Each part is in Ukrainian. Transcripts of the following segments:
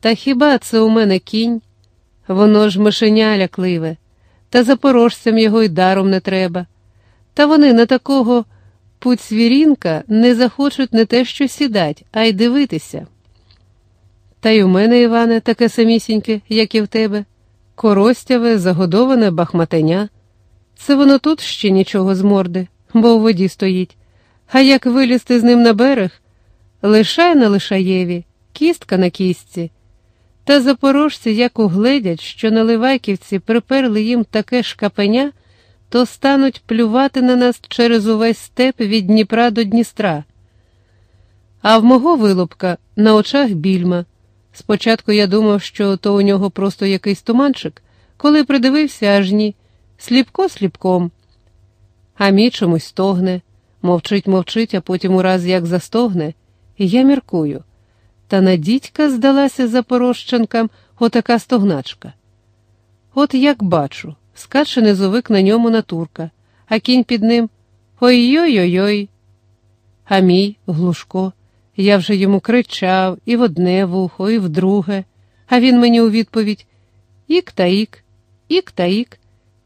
Та хіба це у мене кінь? Воно ж мишеня лякливе, та запорожцям його й даром не треба. Та вони на такого пуцвірінка не захочуть не те, що сідать, а й дивитися. Та й у мене, Іване, таке самісіньке, як і в тебе, коростяве, загодоване бахматеня. Це воно тут ще нічого з морди, бо у воді стоїть. А як вилізти з ним на берег, лишай на лишаєві, кістка на кістці. Та запорожці як угледять, що наливайківці приперли їм таке шкапеня, то стануть плювати на нас через увесь степ від Дніпра до Дністра. А в мого вилупка на очах більма. Спочатку я думав, що то у нього просто якийсь туманчик, коли придивився аж ні, сліпко сліпком. А мій чомусь стогне, мовчить, мовчить, а потім ураз як застогне, і я міркую. Та на дідька здалася запорожчанкам отака стогначка. От як бачу, скаче низовик на ньому натурка, а кінь під ним ой-ой-ой-ой. А мій глушко. Я вже йому кричав і в одне вухо, і в друге, а він мені у відповідь ік та ік, ік та ік,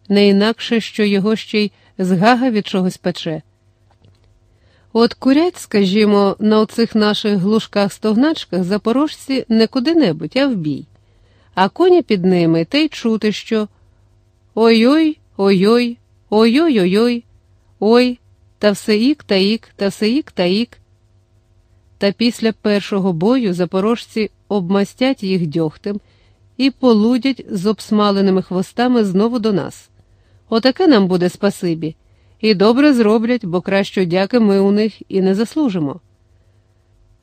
не інакше, що його ще й згага від чогось пече. От курять, скажімо, на оцих наших глушках-стогначках запорожці не куди-небудь, а в бій, а коні під ними те й чути, що ой-ой, ой-ой, ой-ой-ой-ой, ой, та все ік та ік, та все ік та ік. Та після першого бою запорожці обмастять їх дьогтем і полудять з обсмаленими хвостами знову до нас. Отаке нам буде спасибі, і добре зроблять, бо кращої дяки ми у них і не заслужимо.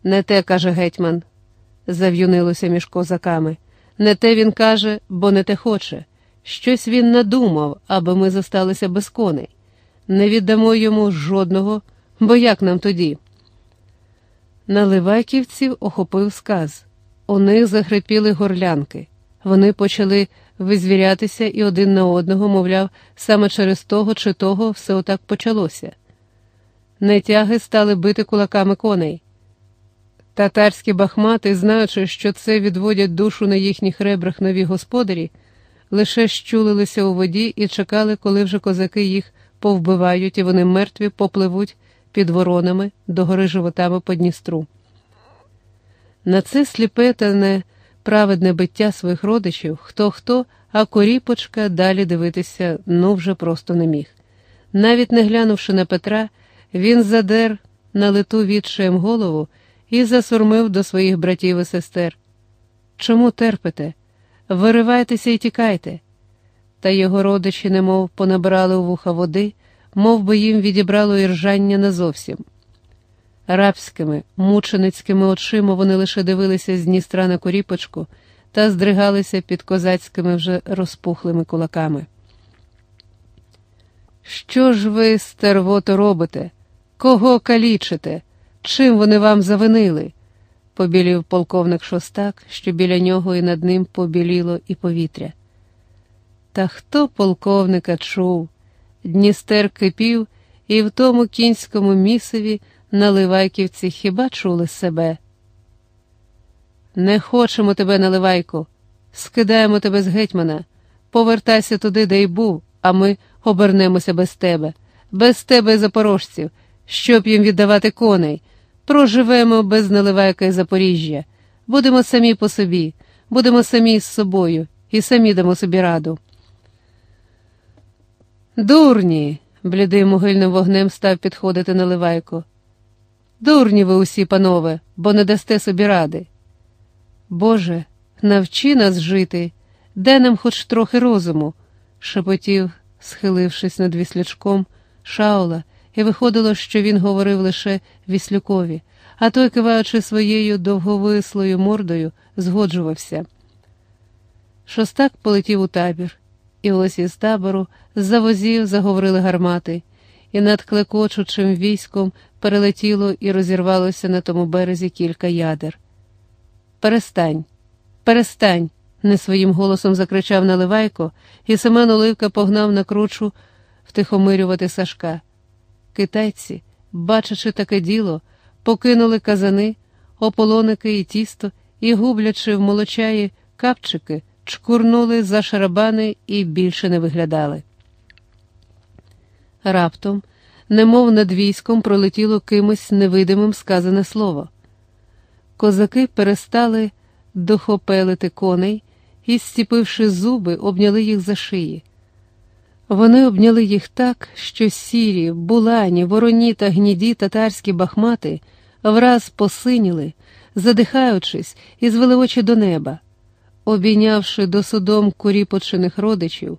Не те, каже гетьман, зав'юнилося між козаками. Не те він каже, бо не те хоче. Щось він надумав, аби ми зосталися без коней. Не віддамо йому жодного, бо як нам тоді? Наливайківців охопив сказ. У них захрипіли горлянки. Вони почали визвірятися і один на одного, мовляв, саме через того чи того все отак почалося. Нетяги стали бити кулаками коней. Татарські бахмати, знаючи, що це відводять душу на їхніх ребрах нові господарі, лише щулилися у воді і чекали, коли вже козаки їх повбивають, і вони мертві попливуть під воронами до гори животами по Дністру. На це сліпе та неправедне биття своїх родичів хто хто, а коріпочка далі дивитися ну вже просто не міг. Навіть не глянувши на Петра, він задер на литу відчаєм голову і засурмив до своїх братів і сестер. Чому терпите? Виривайтеся і тікайте. Та його родичі, немов понабирали у вуха води, мов би їм відібрало іржання назовсім. Рабськими, мученицькими очима вони лише дивилися з Дністра на коріпочку та здригалися під козацькими вже розпухлими кулаками. Що ж ви, стервото, робите? Кого калічите? Чим вони вам завинили? побілів полковник шостак, що біля нього і над ним побіліло і повітря. Та хто полковника чув? Дністер кипів, і в тому кінському місиві наливайківці хіба чули себе? Не хочемо тебе, наливайку, скидаємо тебе з гетьмана, повертайся туди, де й був, а ми обернемося без тебе, без тебе, запорожців, щоб їм віддавати коней. Проживемо без наливайка і Запоріжжя, будемо самі по собі, будемо самі з собою і самі дамо собі раду. Дурні, блідий могильним вогнем став підходити наливайко. Дурні ви усі, панове, бо не дасте собі ради. Боже, навчи нас жити, де нам хоч трохи розуму, шепотів, схилившись над віслячком, Шаула, і виходило, що він говорив лише віслюкові, а той, киваючи своєю довговислою мордою, згоджувався. Шостак полетів у табір, і ось із табору з-за возів заговорили гармати, і над клекочучим військом перелетіло і розірвалося на тому березі кілька ядер. Перестань, перестань, не своїм голосом закричав Наливайко, і Семен Оливка погнав на кручу втихомирювати Сашка. Китайці, бачачи таке діло, покинули казани, ополоники і тісто і, гублячи в молочаї капчики, чкурнули за шарабани і більше не виглядали. Раптом, немов над військом, пролетіло кимось невидимим сказане слово. Козаки перестали дохопелити коней і, зціпивши зуби, обняли їх за шиї. Вони обняли їх так, що сірі, булані, вороні та гніді татарські бахмати враз посиніли, задихаючись, і звели очі до неба. Обійнявши до судом куріпочених родичів,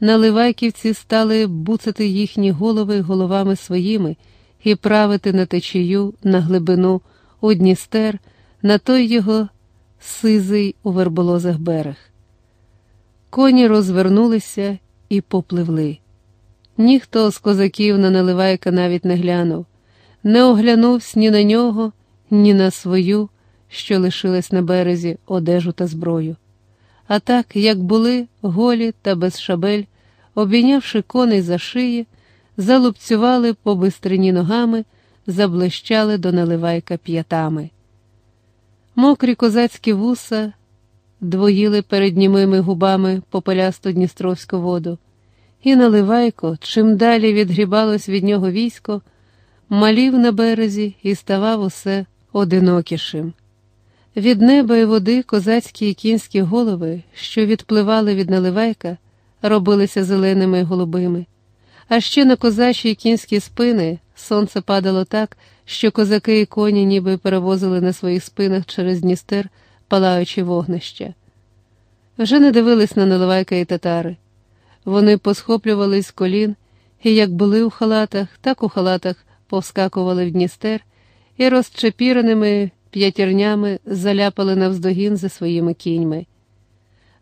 наливайківці стали буцати їхні голови головами своїми і правити на течію, на глибину, у Дністер, на той його сизий у верболозах берег. Коні розвернулися і попливли. Ніхто з козаків на наливайка навіть не глянув, не оглянувся ні на нього, ні на свою, що лишилась на березі одежу та зброю. А так, як були, голі та без шабель, обійнявши коней за шиї, залупцювали по бистрині ногами, заблищали до наливайка п'ятами. Мокрі козацькі вуса двоїли перед німими губами попелясту дністровську воду, і наливайко, чим далі відгрібалось від нього військо, малів на березі і ставав усе одинокішим. Від неба і води козацькі і кінські голови, що відпливали від наливайка, робилися зеленими і голубими, а ще на козачі і кінські спини сонце падало так, що козаки і коні ніби перевозили на своїх спинах через Дністер палаючі вогнища. Вже не дивились на наливайка і татари. Вони посхоплювались з колін і, як були у халатах, так у халатах повскакували в Дністер і розчепіреними п'ятірнями заляпали навздогін за своїми кіньми.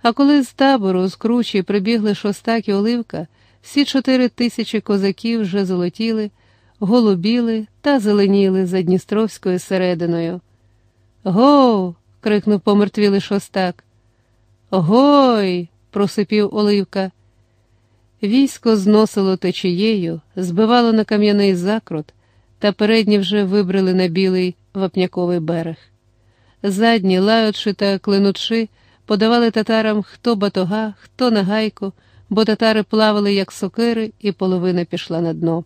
А коли з табору з кручі прибігли шостак і оливка, всі чотири тисячі козаків вже золотіли, голубіли та зеленіли за Дністровською серединою. Гоу. крикнув помертвілий шостак. Гой. просипів Оливка. Військо зносило течією, збивало на кам'яний закрут, та передні вже вибрали на білий вапняковий берег. Задні, лаючи та клинучи, подавали татарам хто батога, хто нагайку, бо татари плавали, як сокири, і половина пішла на дно.